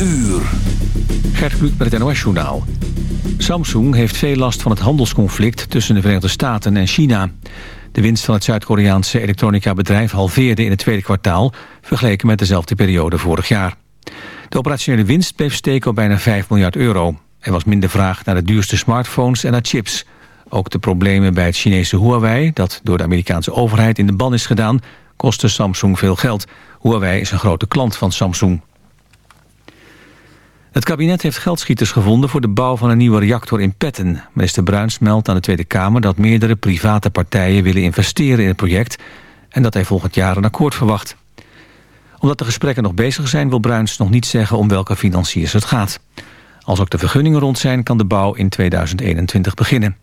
uur. Gert Kluk met het NOS-journaal. Samsung heeft veel last van het handelsconflict tussen de Verenigde Staten en China. De winst van het Zuid-Koreaanse elektronica-bedrijf halveerde in het tweede kwartaal... vergeleken met dezelfde periode vorig jaar. De operationele winst bleef steken op bijna 5 miljard euro. Er was minder vraag naar de duurste smartphones en naar chips. Ook de problemen bij het Chinese Huawei... dat door de Amerikaanse overheid in de ban is gedaan... kostte Samsung veel geld. Huawei is een grote klant van Samsung. Het kabinet heeft geldschieters gevonden voor de bouw van een nieuwe reactor in Petten. Minister Bruins meldt aan de Tweede Kamer dat meerdere private partijen willen investeren in het project en dat hij volgend jaar een akkoord verwacht. Omdat de gesprekken nog bezig zijn wil Bruins nog niet zeggen om welke financiers het gaat. Als ook de vergunningen rond zijn kan de bouw in 2021 beginnen.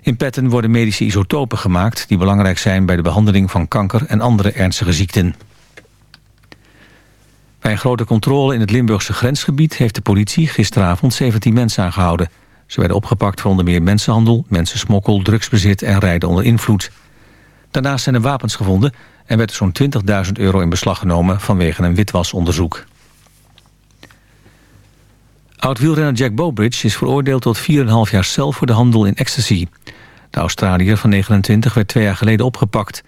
In Petten worden medische isotopen gemaakt die belangrijk zijn bij de behandeling van kanker en andere ernstige ziekten. Bij een grote controle in het Limburgse grensgebied... heeft de politie gisteravond 17 mensen aangehouden. Ze werden opgepakt voor onder meer mensenhandel, mensensmokkel, drugsbezit en rijden onder invloed. Daarnaast zijn er wapens gevonden en werd zo'n 20.000 euro in beslag genomen vanwege een witwasonderzoek. Oud-wielrenner Jack Bowbridge is veroordeeld tot 4,5 jaar cel voor de handel in ecstasy. De Australiër van 29 werd twee jaar geleden opgepakt.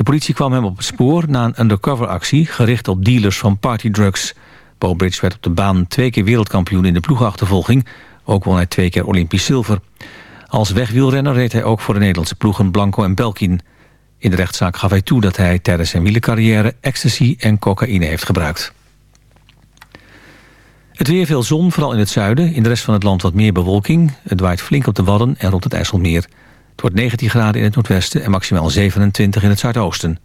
De politie kwam hem op het spoor na een undercoveractie... gericht op dealers van partydrugs. Bowbridge werd op de baan twee keer wereldkampioen in de ploegachtervolging. Ook won hij twee keer Olympisch zilver. Als wegwielrenner reed hij ook voor de Nederlandse ploegen Blanco en Belkin. In de rechtszaak gaf hij toe dat hij tijdens zijn wielercarrière... ecstasy en cocaïne heeft gebruikt. Het weer veel zon, vooral in het zuiden. In de rest van het land wat meer bewolking. Het waait flink op de Wadden en rond het IJsselmeer. Het wordt 19 graden in het noordwesten en maximaal 27 in het zuidoosten.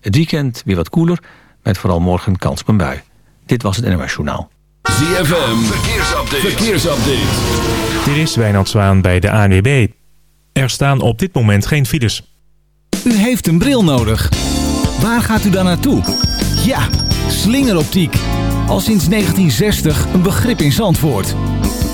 Het weekend weer wat koeler, met vooral morgen kans op een bui. Dit was het NOS Journaal. ZFM, verkeersupdate. verkeersupdate. Dit is Wijnand Zwaan bij de ANWB. Er staan op dit moment geen files. U heeft een bril nodig. Waar gaat u dan naartoe? Ja, slingeroptiek. Al sinds 1960 een begrip in Zandvoort.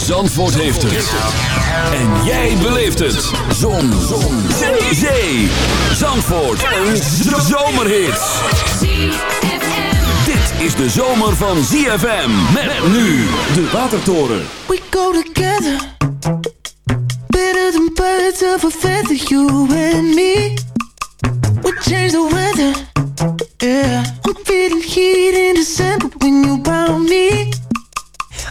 Zandvoort heeft het. En jij beleeft het. Zon. Zon. Zee. Zee. Zandvoort. Een zomerhit. Dit is de zomer van ZFM. Met nu de Watertoren. We go together. Better than birds of a feather, you and me. We change the weather. Yeah. I'm feeling heat in December when you found me.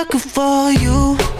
looking for you.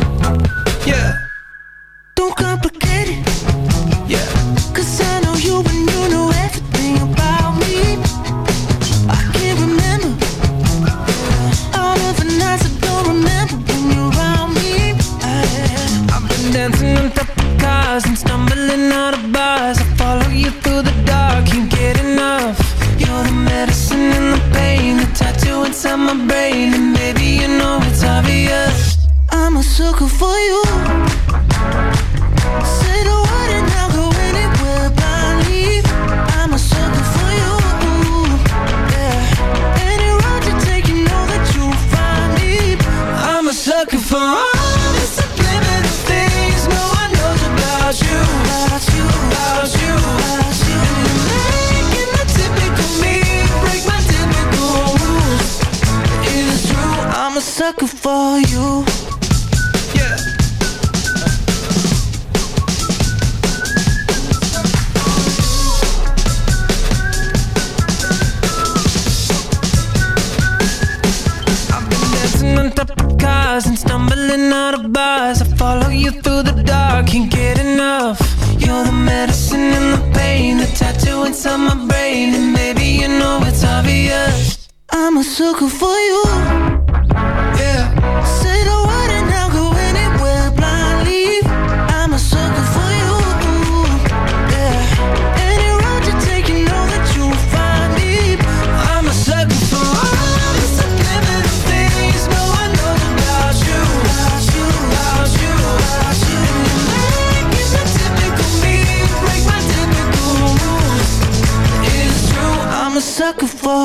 could fall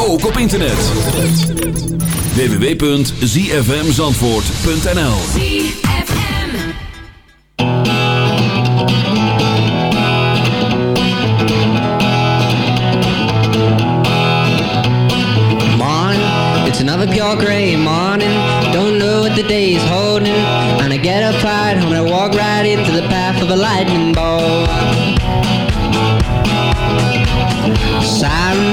ook op internet. www.zfmzandvoort.nl Morning, it's another pure gray morning. Don't know what the day is holding. And I get up right, home and I walk right into the path of a lightning bolt.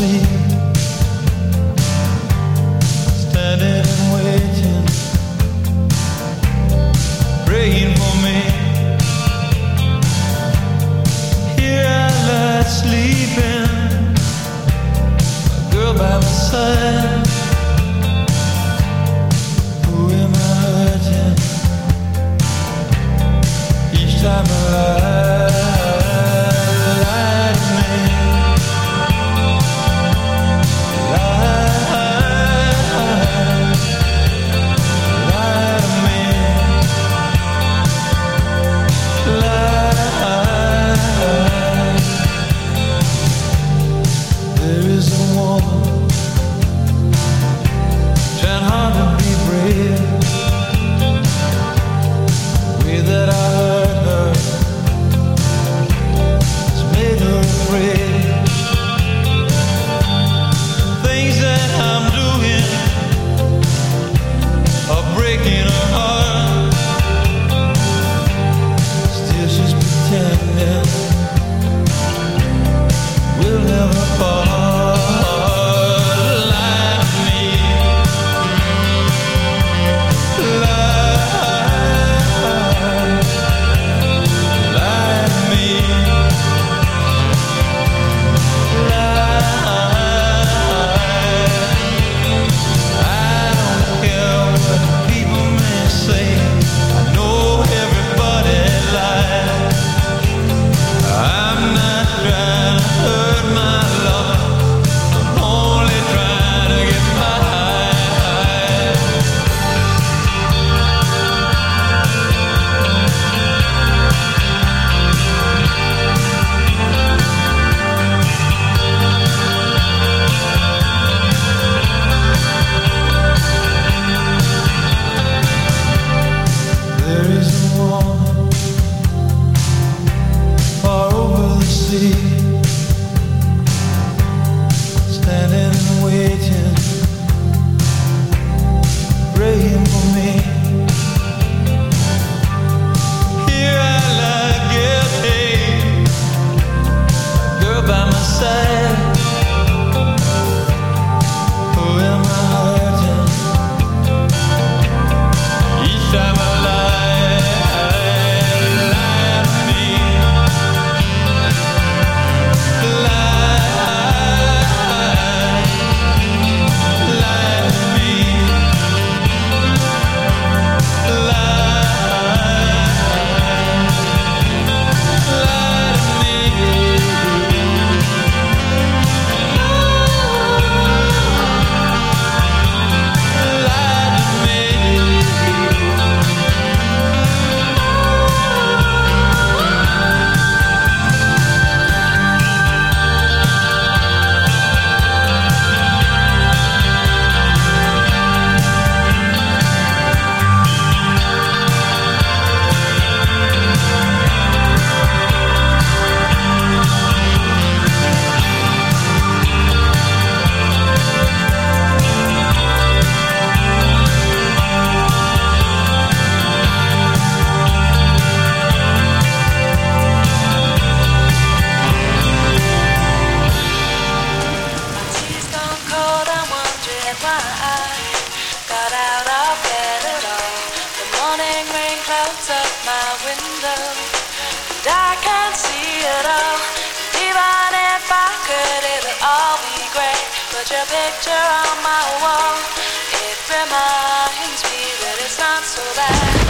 sleep. If I could, it would all be great. Put your picture on my wall. It reminds me that it's not so bad.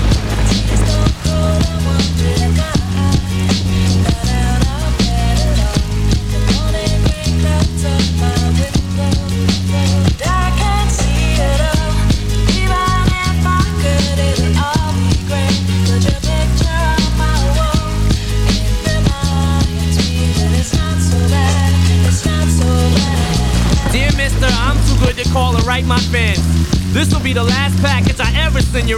This will be the last package I ever send you.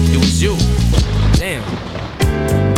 It was you. Damn.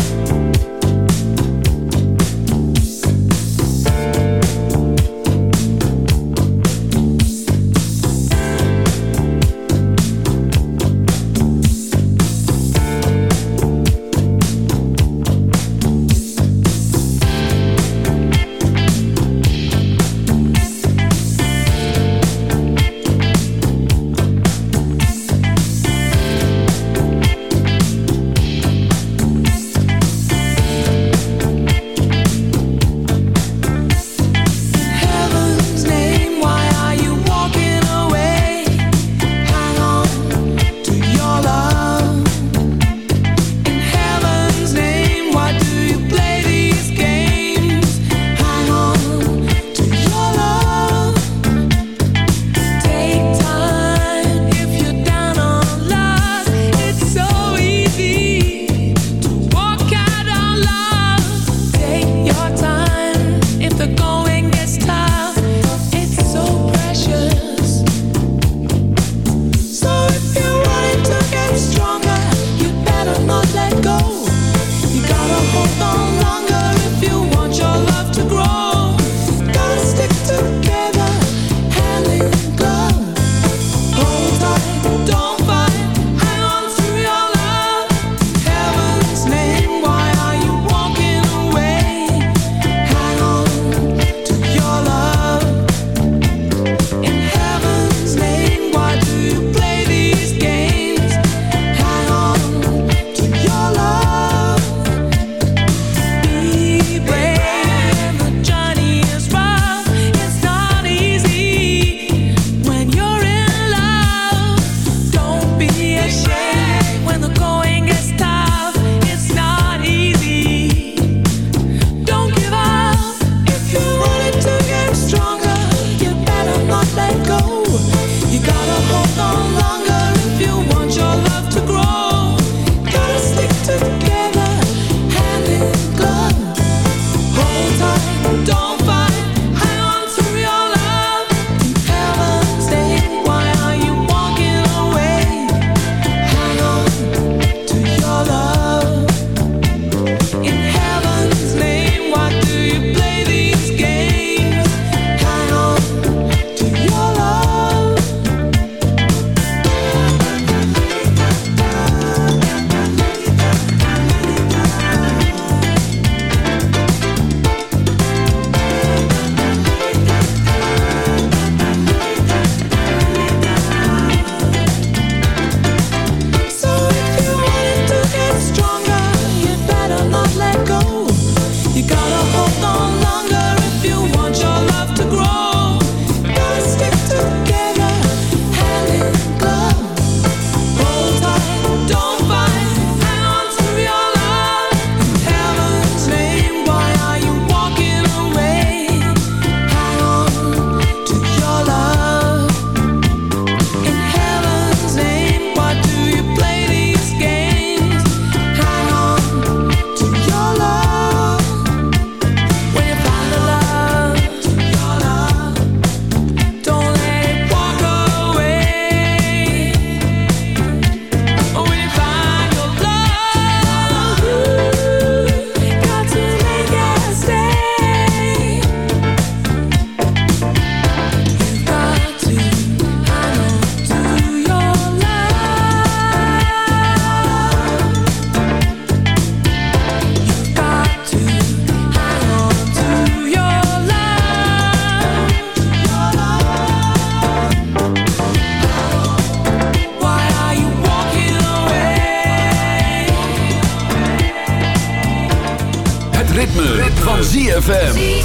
ZFM.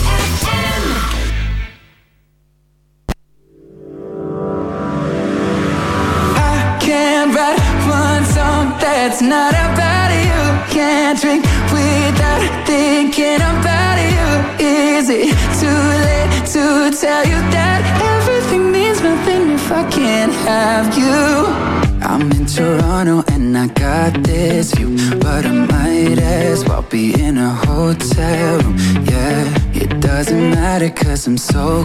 I'm so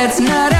That's not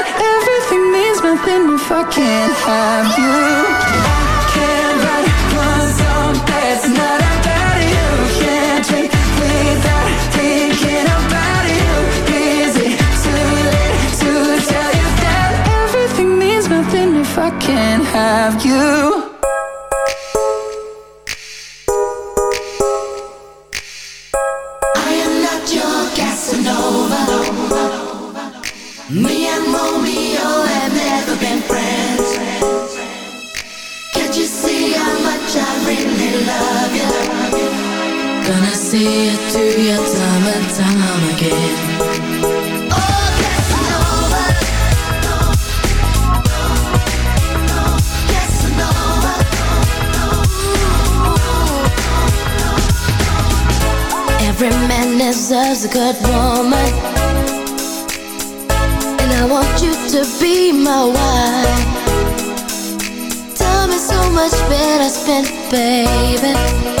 nothing if I can't have you? I can't that's not about you. Can't without thinking about you. Too late to tell you that everything means nothing if I can't have you? Time and time again. Oh. Every man deserves a good woman. And I want you to be my wife. Time is so much better spent, baby.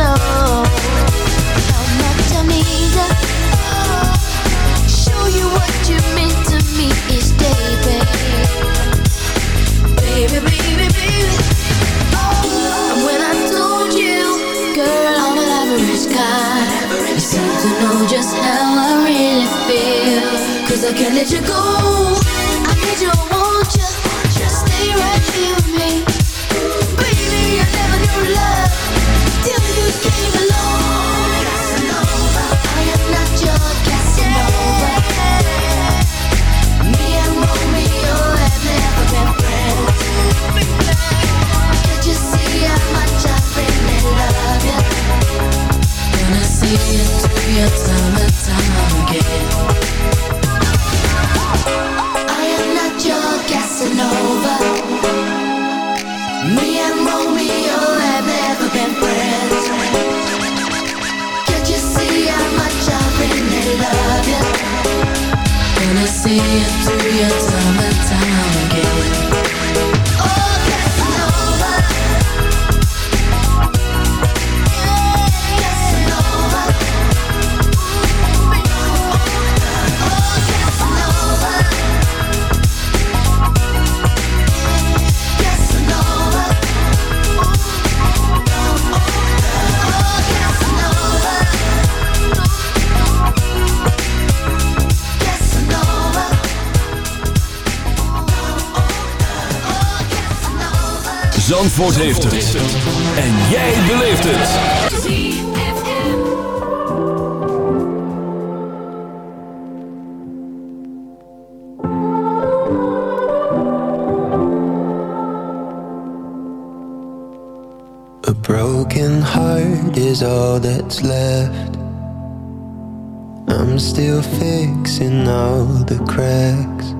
know Zandvoort heeft het. En jij beleeft het. A broken heart is all that's left. I'm still fixing all the cracks.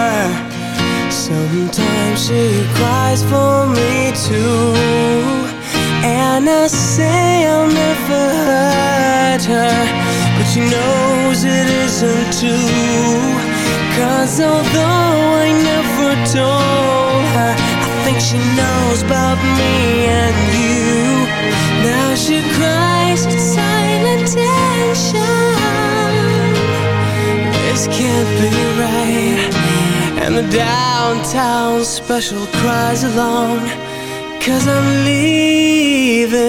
she cries for me too. And I say I'll never hurt her But she knows it isn't true. Cause although I never told her I think she knows about me and town special cries alone Cause I'm leaving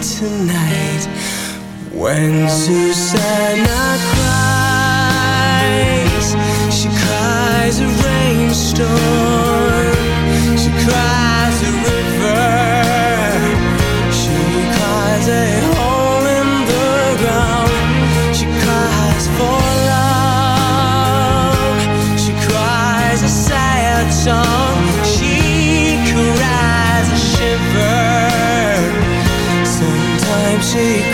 tonight. When Susanna cries She cries a rainstorm. She cries a river. She cries a song. She cries a shiver. Sometimes she